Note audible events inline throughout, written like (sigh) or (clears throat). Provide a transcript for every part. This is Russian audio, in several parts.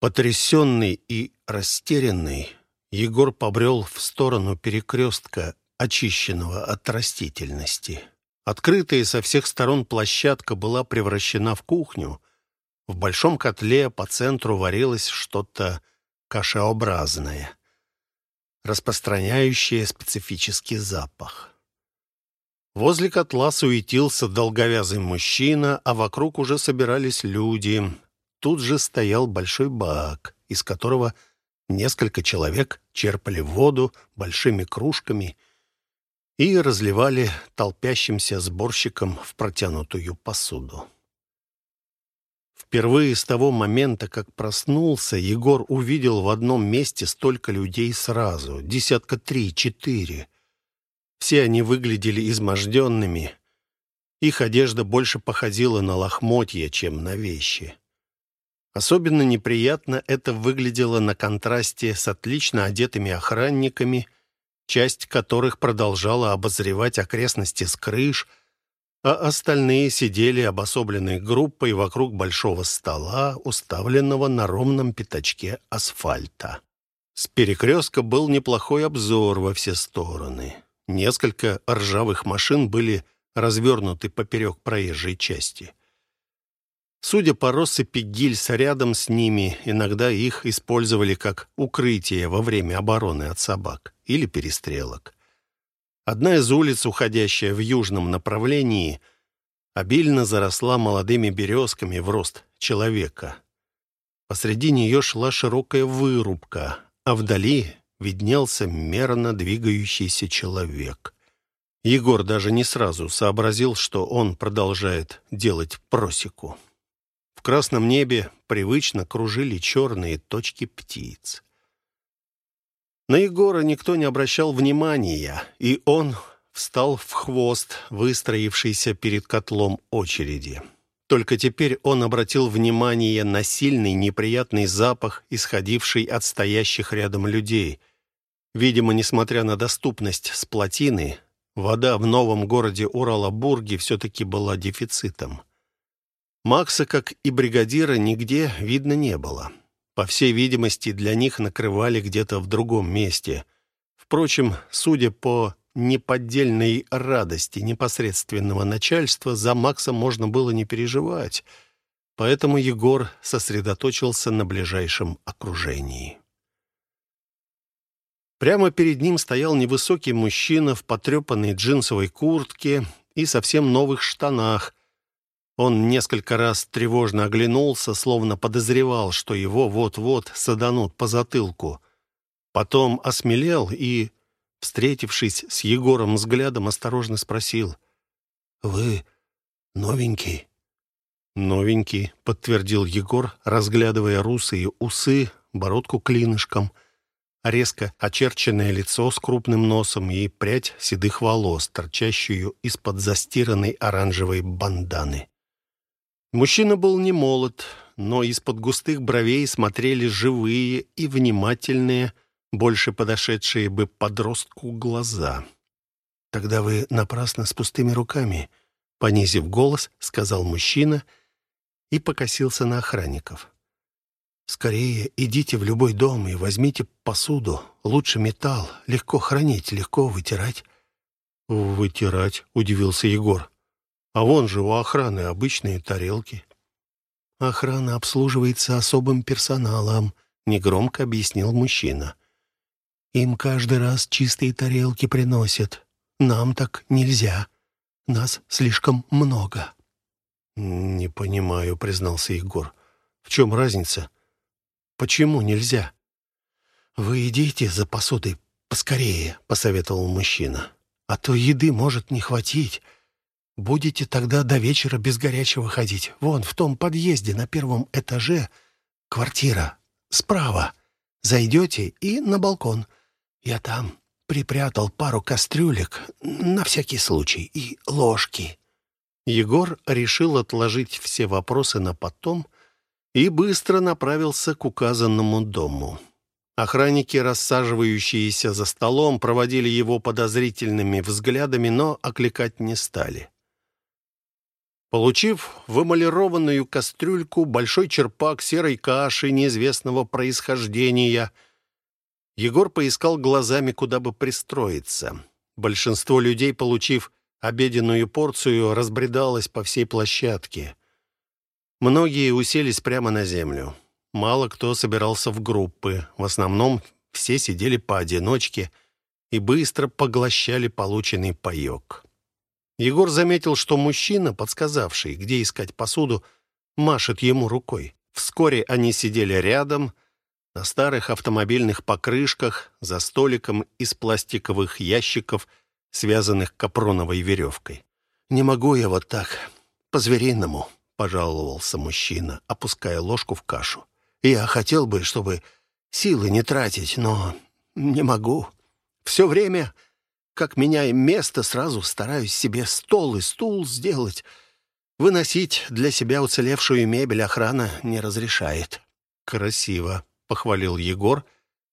Потрясенный и растерянный, Егор побрел в сторону перекрестка, очищенного от растительности. Открытая со всех сторон площадка была превращена в кухню. В большом котле по центру варилось что-то кашеобразное, распространяющее специфический запах. Возле котла суетился долговязый мужчина, а вокруг уже собирались люди. Тут же стоял большой бак, из которого несколько человек черпали воду большими кружками и разливали толпящимся сборщикам в протянутую посуду. Впервые с того момента, как проснулся, Егор увидел в одном месте столько людей сразу, десятка три-четыре. Все они выглядели изможденными. Их одежда больше походила на лохмотья, чем на вещи. Особенно неприятно это выглядело на контрасте с отлично одетыми охранниками, часть которых продолжала обозревать окрестности с крыш, а остальные сидели обособленной группой вокруг большого стола, уставленного на ровном пятачке асфальта. С перекрестка был неплохой обзор во все стороны. Несколько ржавых машин были развернуты поперек проезжей части. Судя по россыпи гильз рядом с ними, иногда их использовали как укрытие во время обороны от собак или перестрелок. Одна из улиц, уходящая в южном направлении, обильно заросла молодыми березками в рост человека. Посреди нее шла широкая вырубка, а вдали виднелся мерно двигающийся человек. Егор даже не сразу сообразил, что он продолжает делать просеку. Красном небе привычно кружили черные точки птиц. На Егора никто не обращал внимания, и он встал в хвост, выстроившийся перед котлом очереди. Только теперь он обратил внимание на сильный неприятный запах, исходивший от стоящих рядом людей. Видимо, несмотря на доступность с плотины, вода в новом городе Уралабурге все-таки была дефицитом. Макса, как и бригадира, нигде видно не было. По всей видимости, для них накрывали где-то в другом месте. Впрочем, судя по неподдельной радости непосредственного начальства, за Макса можно было не переживать. Поэтому Егор сосредоточился на ближайшем окружении. Прямо перед ним стоял невысокий мужчина в потрепанной джинсовой куртке и совсем новых штанах. Он несколько раз тревожно оглянулся, словно подозревал, что его вот-вот саданут по затылку. Потом осмелел и, встретившись с Егором взглядом, осторожно спросил. «Вы новенький?» «Новенький», — подтвердил Егор, разглядывая русые усы, бородку клинышком — резко очерченное лицо с крупным носом и прядь седых волос, торчащую из-под застиранной оранжевой банданы. Мужчина был не молод, но из-под густых бровей смотрели живые и внимательные, больше подошедшие бы подростку глаза. «Тогда вы напрасно с пустыми руками», — понизив голос, сказал мужчина и покосился на охранников. Скорее идите в любой дом и возьмите посуду. Лучше металл. Легко хранить, легко вытирать». «Вытирать?» — удивился Егор. «А вон же у охраны обычные тарелки». «Охрана обслуживается особым персоналом», — негромко объяснил мужчина. «Им каждый раз чистые тарелки приносят. Нам так нельзя. Нас слишком много». «Не понимаю», — признался Егор. «В чем разница?» Почему нельзя? Вы идите за посудой поскорее, посоветовал мужчина. А то еды может не хватить. Будете тогда до вечера без горячего ходить. Вон в том подъезде на первом этаже квартира. Справа. Зайдете и на балкон. Я там припрятал пару кастрюлек на всякий случай и ложки. Егор решил отложить все вопросы на потом и быстро направился к указанному дому. Охранники, рассаживающиеся за столом, проводили его подозрительными взглядами, но окликать не стали. Получив в кастрюльку большой черпак серой каши неизвестного происхождения, Егор поискал глазами, куда бы пристроиться. Большинство людей, получив обеденную порцию, разбредалось по всей площадке. Многие уселись прямо на землю. Мало кто собирался в группы. В основном все сидели поодиночке и быстро поглощали полученный паёк. Егор заметил, что мужчина, подсказавший, где искать посуду, машет ему рукой. Вскоре они сидели рядом, на старых автомобильных покрышках, за столиком из пластиковых ящиков, связанных капроновой веревкой. «Не могу я вот так, по-звериному», — пожаловался мужчина, опуская ложку в кашу. «Я хотел бы, чтобы силы не тратить, но не могу. Все время как меняем место, сразу стараюсь себе стол и стул сделать. Выносить для себя уцелевшую мебель охрана не разрешает. «Красиво», — похвалил Егор,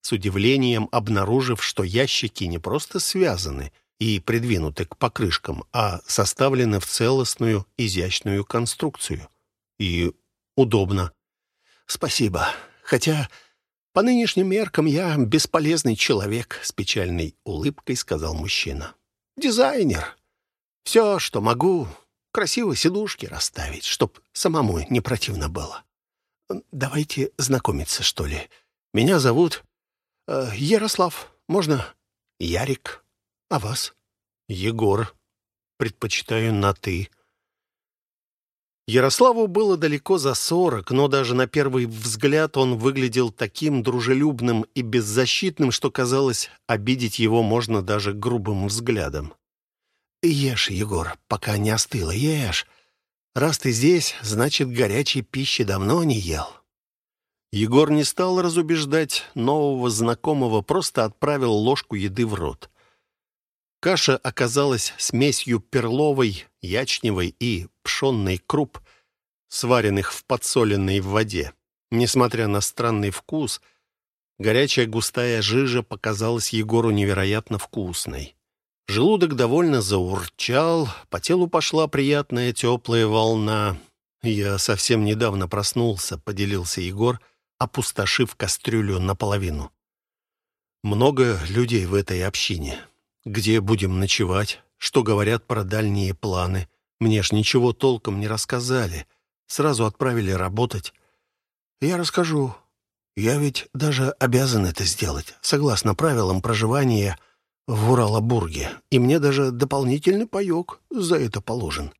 с удивлением обнаружив, что ящики не просто связаны и придвинуты к покрышкам, а составлены в целостную изящную конструкцию. И удобно. «Спасибо. Хотя «По нынешним меркам я бесполезный человек», — с печальной улыбкой сказал мужчина. «Дизайнер. Все, что могу, красиво сидушки расставить, чтоб самому не противно было. Давайте знакомиться, что ли. Меня зовут э, Ярослав. Можно Ярик. А вас?» «Егор. Предпочитаю на «ты». Ярославу было далеко за сорок, но даже на первый взгляд он выглядел таким дружелюбным и беззащитным, что казалось, обидеть его можно даже грубым взглядом. «Ешь, Егор, пока не остыло, ешь. Раз ты здесь, значит, горячей пищи давно не ел». Егор не стал разубеждать нового знакомого, просто отправил ложку еды в рот. Каша оказалась смесью перловой, ячневой и пшенной круп, сваренных в подсоленной воде. Несмотря на странный вкус, горячая густая жижа показалась Егору невероятно вкусной. Желудок довольно заурчал, по телу пошла приятная теплая волна. «Я совсем недавно проснулся», — поделился Егор, опустошив кастрюлю наполовину. «Много людей в этой общине. Где будем ночевать? Что говорят про дальние планы? Мне ж ничего толком не рассказали. Сразу отправили работать. Я расскажу. Я ведь даже обязан это сделать, согласно правилам проживания в Уралабурге. И мне даже дополнительный паёк за это положен.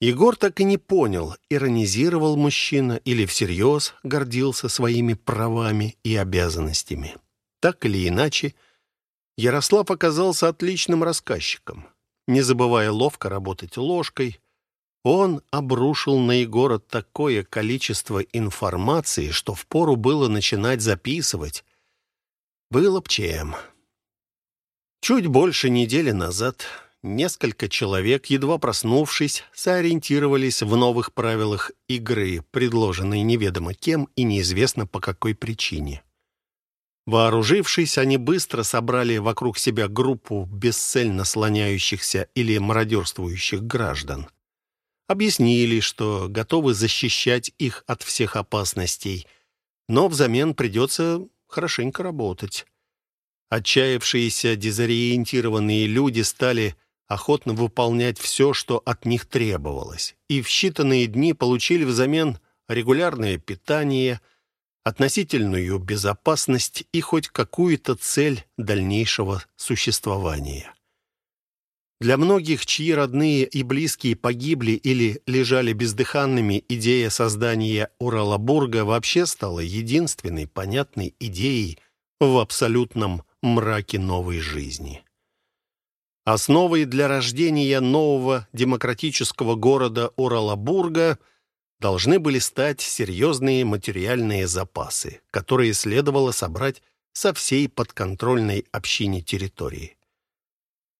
Егор так и не понял, иронизировал мужчина или всерьез гордился своими правами и обязанностями. Так или иначе, Ярослав оказался отличным рассказчиком. Не забывая ловко работать ложкой, он обрушил на Егора такое количество информации, что впору было начинать записывать. Было б чем. Чуть больше недели назад несколько человек, едва проснувшись, сориентировались в новых правилах игры, предложенной неведомо кем и неизвестно по какой причине. Вооружившись, они быстро собрали вокруг себя группу бесцельно слоняющихся или мародерствующих граждан. Объяснили, что готовы защищать их от всех опасностей, но взамен придется хорошенько работать. Отчаявшиеся дезориентированные люди стали охотно выполнять все, что от них требовалось, и в считанные дни получили взамен регулярное питание – относительную безопасность и хоть какую-то цель дальнейшего существования. Для многих, чьи родные и близкие погибли или лежали бездыханными, идея создания Уралабурга вообще стала единственной понятной идеей в абсолютном мраке новой жизни. Основой для рождения нового демократического города Уралабурга – должны были стать серьезные материальные запасы, которые следовало собрать со всей подконтрольной общине территории.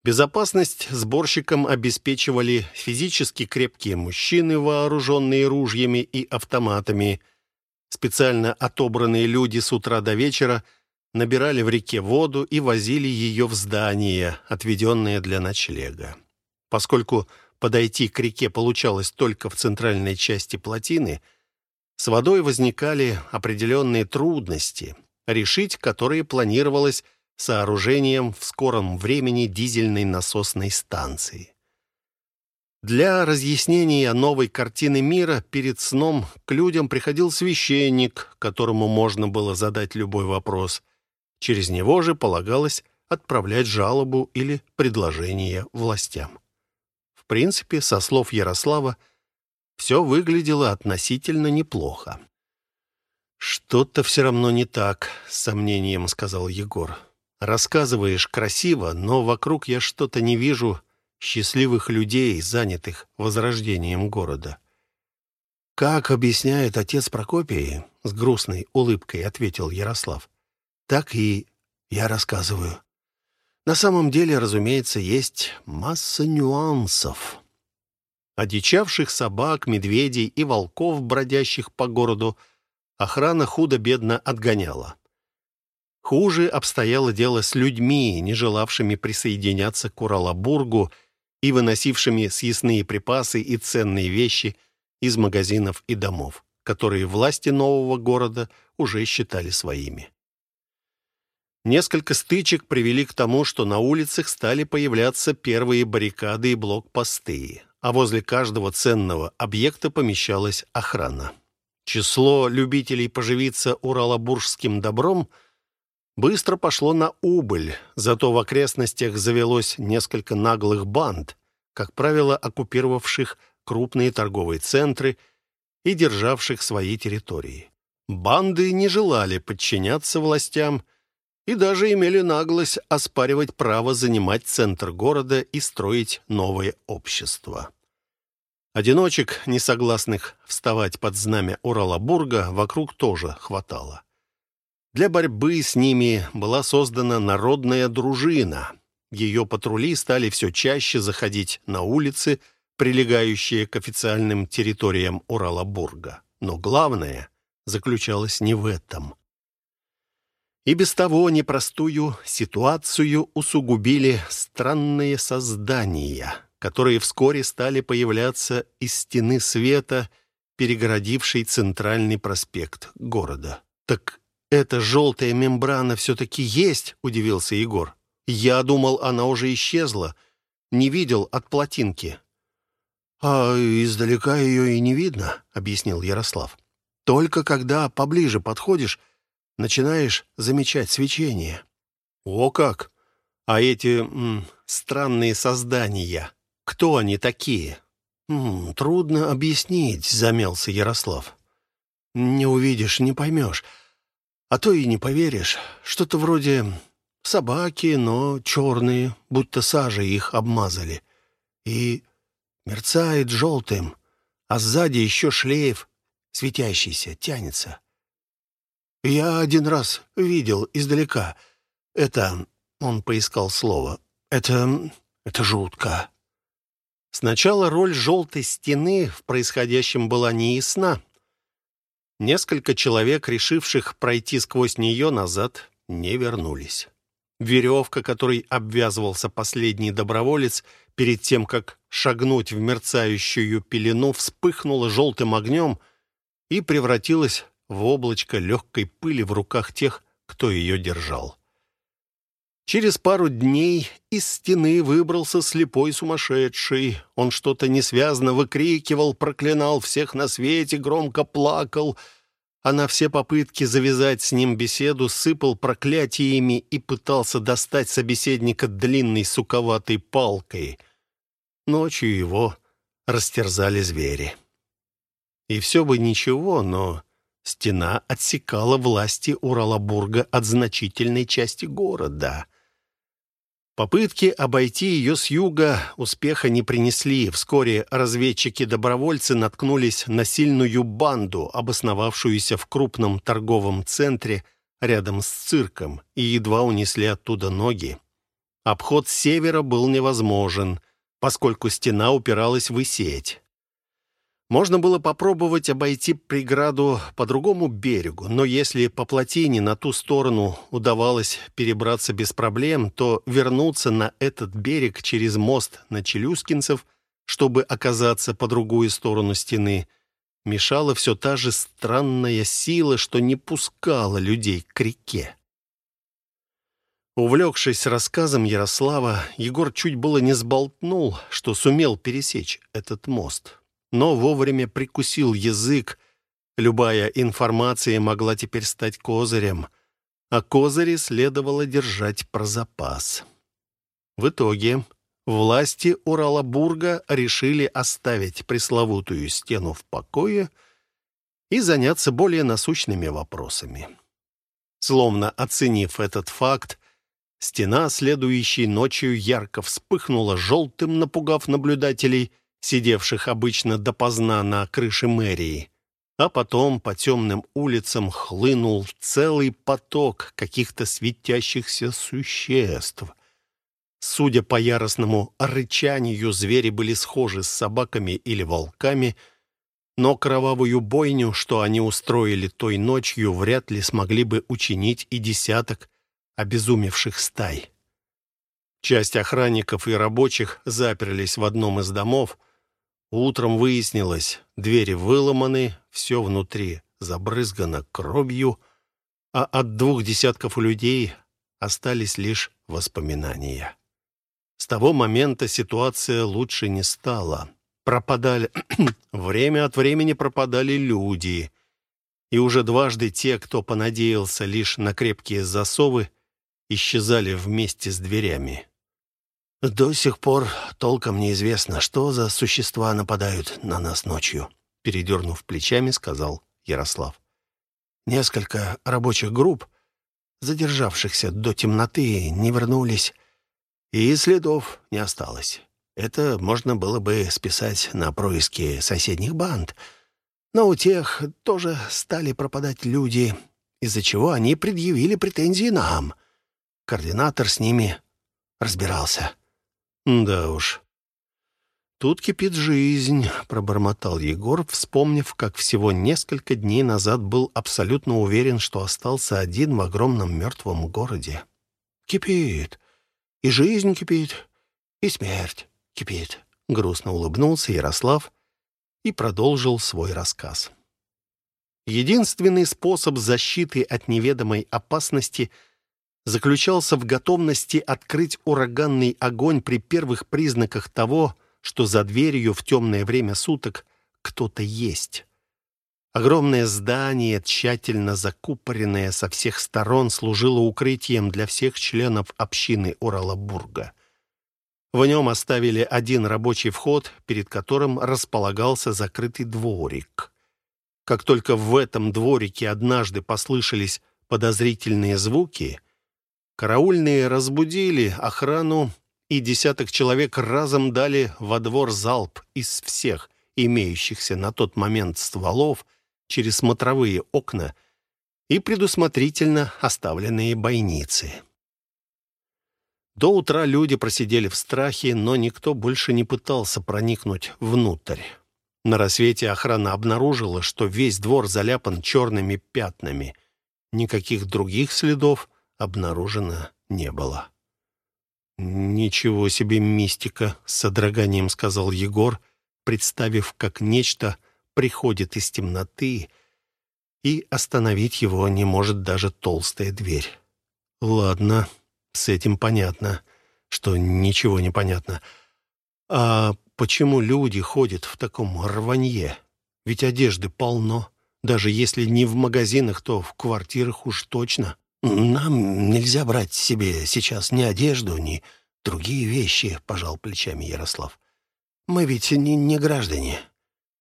Безопасность сборщикам обеспечивали физически крепкие мужчины, вооруженные ружьями и автоматами. Специально отобранные люди с утра до вечера набирали в реке воду и возили ее в здание, отведенное для ночлега. Поскольку подойти к реке получалось только в центральной части плотины, с водой возникали определенные трудности, решить которые планировалось сооружением в скором времени дизельной насосной станции. Для разъяснения новой картины мира перед сном к людям приходил священник, которому можно было задать любой вопрос. Через него же полагалось отправлять жалобу или предложение властям. Принципе, со слов Ярослава, все выглядело относительно неплохо. «Что-то все равно не так», — с сомнением сказал Егор. «Рассказываешь красиво, но вокруг я что-то не вижу счастливых людей, занятых возрождением города. «Как объясняет отец Прокопий?» — с грустной улыбкой ответил Ярослав. «Так и я рассказываю. На самом деле, разумеется, есть масса нюансов». Одичавших собак, медведей и волков, бродящих по городу, охрана худо-бедно отгоняла. Хуже обстояло дело с людьми, не желавшими присоединяться к Уралабургу и выносившими съестные припасы и ценные вещи из магазинов и домов, которые власти нового города уже считали своими. Несколько стычек привели к тому, что на улицах стали появляться первые баррикады и блокпосты, а возле каждого ценного объекта помещалась охрана. Число любителей поживиться уралобуржским добром – быстро пошло на убыль, зато в окрестностях завелось несколько наглых банд, как правило, оккупировавших крупные торговые центры и державших свои территории. Банды не желали подчиняться властям и даже имели наглость оспаривать право занимать центр города и строить новое общество. Одиночек, несогласных вставать под знамя Уралабурга, вокруг тоже хватало. Для борьбы с ними была создана народная дружина. Ее патрули стали все чаще заходить на улицы, прилегающие к официальным территориям Уралабурга. Но главное заключалось не в этом. И без того непростую ситуацию усугубили странные создания, которые вскоре стали появляться из стены света, перегородившей центральный проспект города. Так «Эта желтая мембрана все-таки есть?» — удивился Егор. «Я думал, она уже исчезла. Не видел от плотинки». «А издалека ее и не видно», — объяснил Ярослав. «Только когда поближе подходишь, начинаешь замечать свечение». «О как! А эти м, странные создания, кто они такие?» «М, «Трудно объяснить», — замялся Ярослав. «Не увидишь, не поймешь. А то и не поверишь, что-то вроде собаки, но черные, будто сажей их обмазали. И мерцает желтым, а сзади еще шлейф, светящийся, тянется. Я один раз видел издалека. Это... Он поискал слово. Это... это жутко. Сначала роль желтой стены в происходящем была неясна, Несколько человек, решивших пройти сквозь нее назад, не вернулись. Веревка, которой обвязывался последний доброволец, перед тем, как шагнуть в мерцающую пелену, вспыхнула желтым огнем и превратилась в облачко легкой пыли в руках тех, кто ее держал. Через пару дней из стены выбрался слепой сумасшедший. Он что-то несвязно выкрикивал, проклинал всех на свете, громко плакал, а на все попытки завязать с ним беседу сыпал проклятиями и пытался достать собеседника длинной суковатой палкой. Ночью его растерзали звери. И все бы ничего, но стена отсекала власти Уралабурга от значительной части города — Попытки обойти ее с юга успеха не принесли. Вскоре разведчики-добровольцы наткнулись на сильную банду, обосновавшуюся в крупном торговом центре рядом с цирком, и едва унесли оттуда ноги. Обход севера был невозможен, поскольку стена упиралась в сеть. Можно было попробовать обойти преграду по другому берегу, но если по плотине на ту сторону удавалось перебраться без проблем, то вернуться на этот берег через мост на Челюскинцев чтобы оказаться по другую сторону стены, мешала все та же странная сила, что не пускала людей к реке. Увлекшись рассказом Ярослава, Егор чуть было не сболтнул, что сумел пересечь этот мост. Но вовремя прикусил язык. Любая информация могла теперь стать козырем, а козыри следовало держать про запас. В итоге власти Уралабурга решили оставить пресловутую стену в покое и заняться более насущными вопросами. Словно оценив этот факт, Стена следующей ночью ярко вспыхнула желтым, напугав наблюдателей, сидевших обычно допоздна на крыше мэрии. А потом по темным улицам хлынул целый поток каких-то светящихся существ. Судя по яростному рычанию, звери были схожи с собаками или волками, но кровавую бойню, что они устроили той ночью, вряд ли смогли бы учинить и десяток обезумевших стай. Часть охранников и рабочих заперлись в одном из домов. Утром выяснилось, двери выломаны, все внутри забрызгано кровью, а от двух десятков людей остались лишь воспоминания. С того момента ситуация лучше не стала. Пропадали... (clears throat) Время от времени пропадали люди. И уже дважды те, кто понадеялся лишь на крепкие засовы, исчезали вместе с дверями. «До сих пор толком неизвестно, что за существа нападают на нас ночью», передернув плечами, сказал Ярослав. «Несколько рабочих групп, задержавшихся до темноты, не вернулись, и следов не осталось. Это можно было бы списать на происки соседних банд, но у тех тоже стали пропадать люди, из-за чего они предъявили претензии нам». Координатор с ними разбирался. «Да уж. Тут кипит жизнь», — пробормотал Егор, вспомнив, как всего несколько дней назад был абсолютно уверен, что остался один в огромном мертвом городе. «Кипит. И жизнь кипит, и смерть кипит», — грустно улыбнулся Ярослав и продолжил свой рассказ. Единственный способ защиты от неведомой опасности — заключался в готовности открыть ураганный огонь при первых признаках того, что за дверью в темное время суток кто-то есть. Огромное здание, тщательно закупоренное со всех сторон, служило укрытием для всех членов общины Уралабурга. В нем оставили один рабочий вход, перед которым располагался закрытый дворик. Как только в этом дворике однажды послышались подозрительные звуки — Караульные разбудили охрану, и десяток человек разом дали во двор залп из всех имеющихся на тот момент стволов через смотровые окна и предусмотрительно оставленные бойницы. До утра люди просидели в страхе, но никто больше не пытался проникнуть внутрь. На рассвете охрана обнаружила, что весь двор заляпан черными пятнами. Никаких других следов обнаружено не было. «Ничего себе мистика!» — с содроганием сказал Егор, представив, как нечто приходит из темноты, и остановить его не может даже толстая дверь. «Ладно, с этим понятно, что ничего не понятно. А почему люди ходят в таком рванье? Ведь одежды полно. Даже если не в магазинах, то в квартирах уж точно». «Нам нельзя брать себе сейчас ни одежду, ни другие вещи», — пожал плечами Ярослав. «Мы ведь не, не граждане.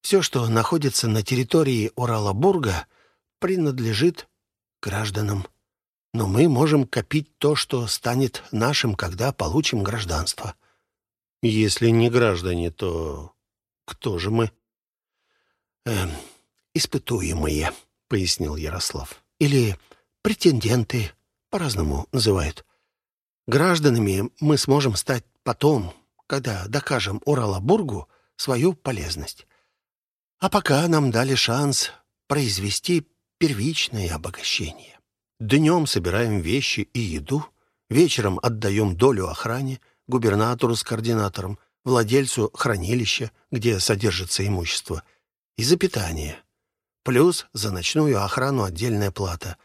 Все, что находится на территории Уралабурга, принадлежит гражданам. Но мы можем копить то, что станет нашим, когда получим гражданство». «Если не граждане, то кто же мы?» «Эм, «Испытуемые», — пояснил Ярослав. «Или претенденты, по-разному называют. Гражданами мы сможем стать потом, когда докажем Уралабургу свою полезность. А пока нам дали шанс произвести первичное обогащение. Днем собираем вещи и еду, вечером отдаем долю охране, губернатору с координатором, владельцу хранилища, где содержится имущество, и за питание. Плюс за ночную охрану отдельная плата.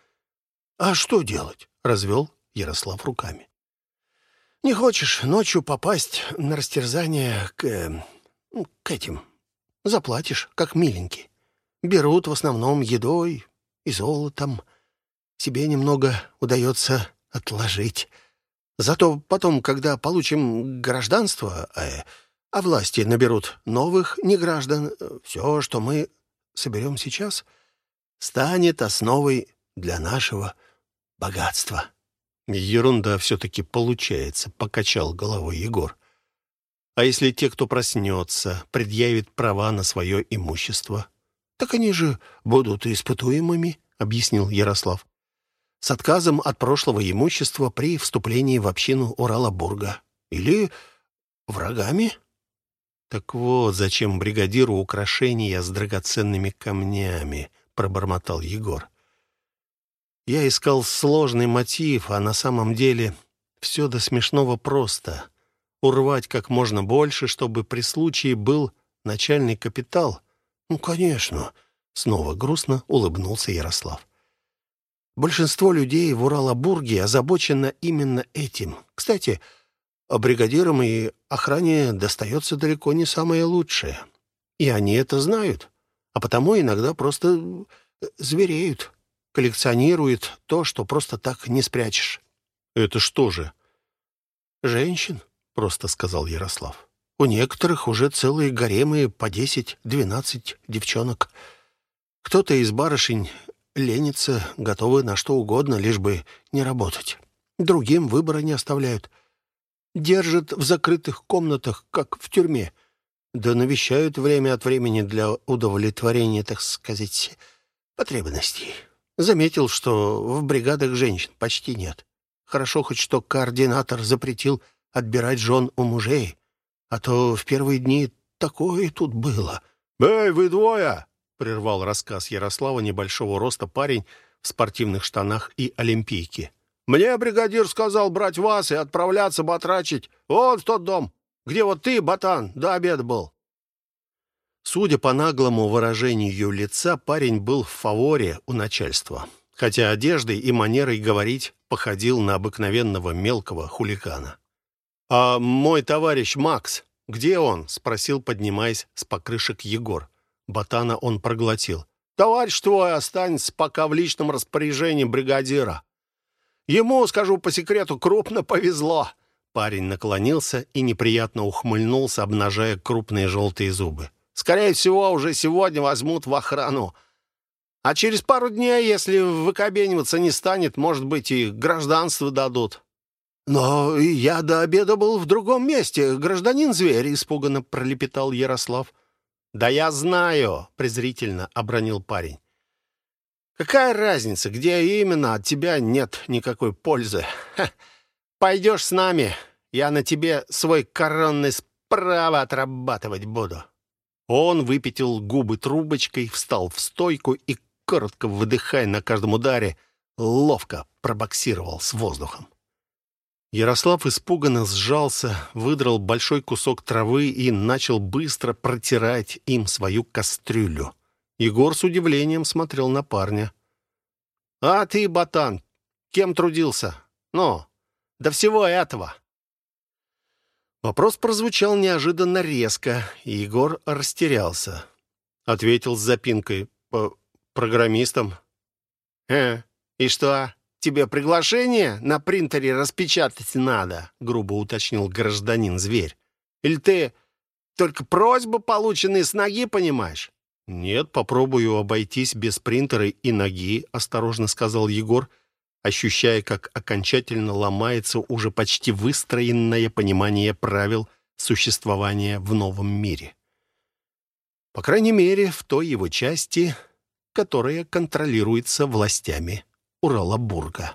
«А что делать?» — развел Ярослав руками. «Не хочешь ночью попасть на растерзание к... Э, к этим? Заплатишь, как миленький. Берут в основном едой и золотом. Себе немного удается отложить. Зато потом, когда получим гражданство, э, а власти наберут новых неграждан, все, что мы соберем сейчас, станет основой для нашего богатства. Ерунда все-таки получается, покачал головой Егор. А если те, кто проснется, предъявит права на свое имущество? Так они же будут испытуемыми, объяснил Ярослав. С отказом от прошлого имущества при вступлении в общину Урала-Бурга. Или врагами? Так вот, зачем бригадиру украшения с драгоценными камнями, пробормотал Егор. Я искал сложный мотив, а на самом деле все до смешного просто. Урвать как можно больше, чтобы при случае был начальный капитал. Ну, конечно, снова грустно улыбнулся Ярослав. Большинство людей в Уралабурге озабочено именно этим. Кстати, бригадирам и охране достается далеко не самое лучшее. И они это знают, а потому иногда просто звереют коллекционирует то, что просто так не спрячешь. «Это что же?» «Женщин», — просто сказал Ярослав. «У некоторых уже целые гаремы по десять-двенадцать девчонок. Кто-то из барышень ленится, готовы на что угодно, лишь бы не работать. Другим выбора не оставляют. Держат в закрытых комнатах, как в тюрьме. Да навещают время от времени для удовлетворения, так сказать, потребностей». Заметил, что в бригадах женщин почти нет. Хорошо хоть что координатор запретил отбирать жен у мужей, а то в первые дни такое тут было. «Эй, вы двое!» — прервал рассказ Ярослава небольшого роста парень в спортивных штанах и олимпийке. «Мне бригадир сказал брать вас и отправляться батрачить. Вот в тот дом, где вот ты, ботан, до обеда был». Судя по наглому выражению лица, парень был в фаворе у начальства, хотя одеждой и манерой говорить походил на обыкновенного мелкого хулигана. «А мой товарищ Макс, где он?» — спросил, поднимаясь с покрышек Егор. Ботана он проглотил. «Товарищ твой останется пока в личном распоряжении бригадира. Ему, скажу по секрету, крупно повезло». Парень наклонился и неприятно ухмыльнулся, обнажая крупные желтые зубы. Скорее всего, уже сегодня возьмут в охрану. А через пару дней, если выкобениваться не станет, может быть, и гражданство дадут». «Но я до обеда был в другом месте, гражданин-зверь», — испуганно пролепетал Ярослав. «Да я знаю», — презрительно обронил парень. «Какая разница, где именно, от тебя нет никакой пользы. Ха. Пойдешь с нами, я на тебе свой коронный справа отрабатывать буду». Он выпятил губы трубочкой, встал в стойку и, коротко выдыхая на каждом ударе, ловко пробоксировал с воздухом. Ярослав испуганно сжался, выдрал большой кусок травы и начал быстро протирать им свою кастрюлю. Егор с удивлением смотрел на парня. «А ты, ботан, кем трудился? Ну, до всего этого!» Вопрос прозвучал неожиданно резко, и Егор растерялся. Ответил с запинкой. По программистам. «Э, и что, тебе приглашение на принтере распечатать надо?» грубо уточнил гражданин-зверь. «Или ты только просьбы, полученные с ноги, понимаешь?» «Нет, попробую обойтись без принтера и ноги», — осторожно сказал Егор, — ощущая, как окончательно ломается уже почти выстроенное понимание правил существования в новом мире. По крайней мере, в той его части, которая контролируется властями Уралабурга.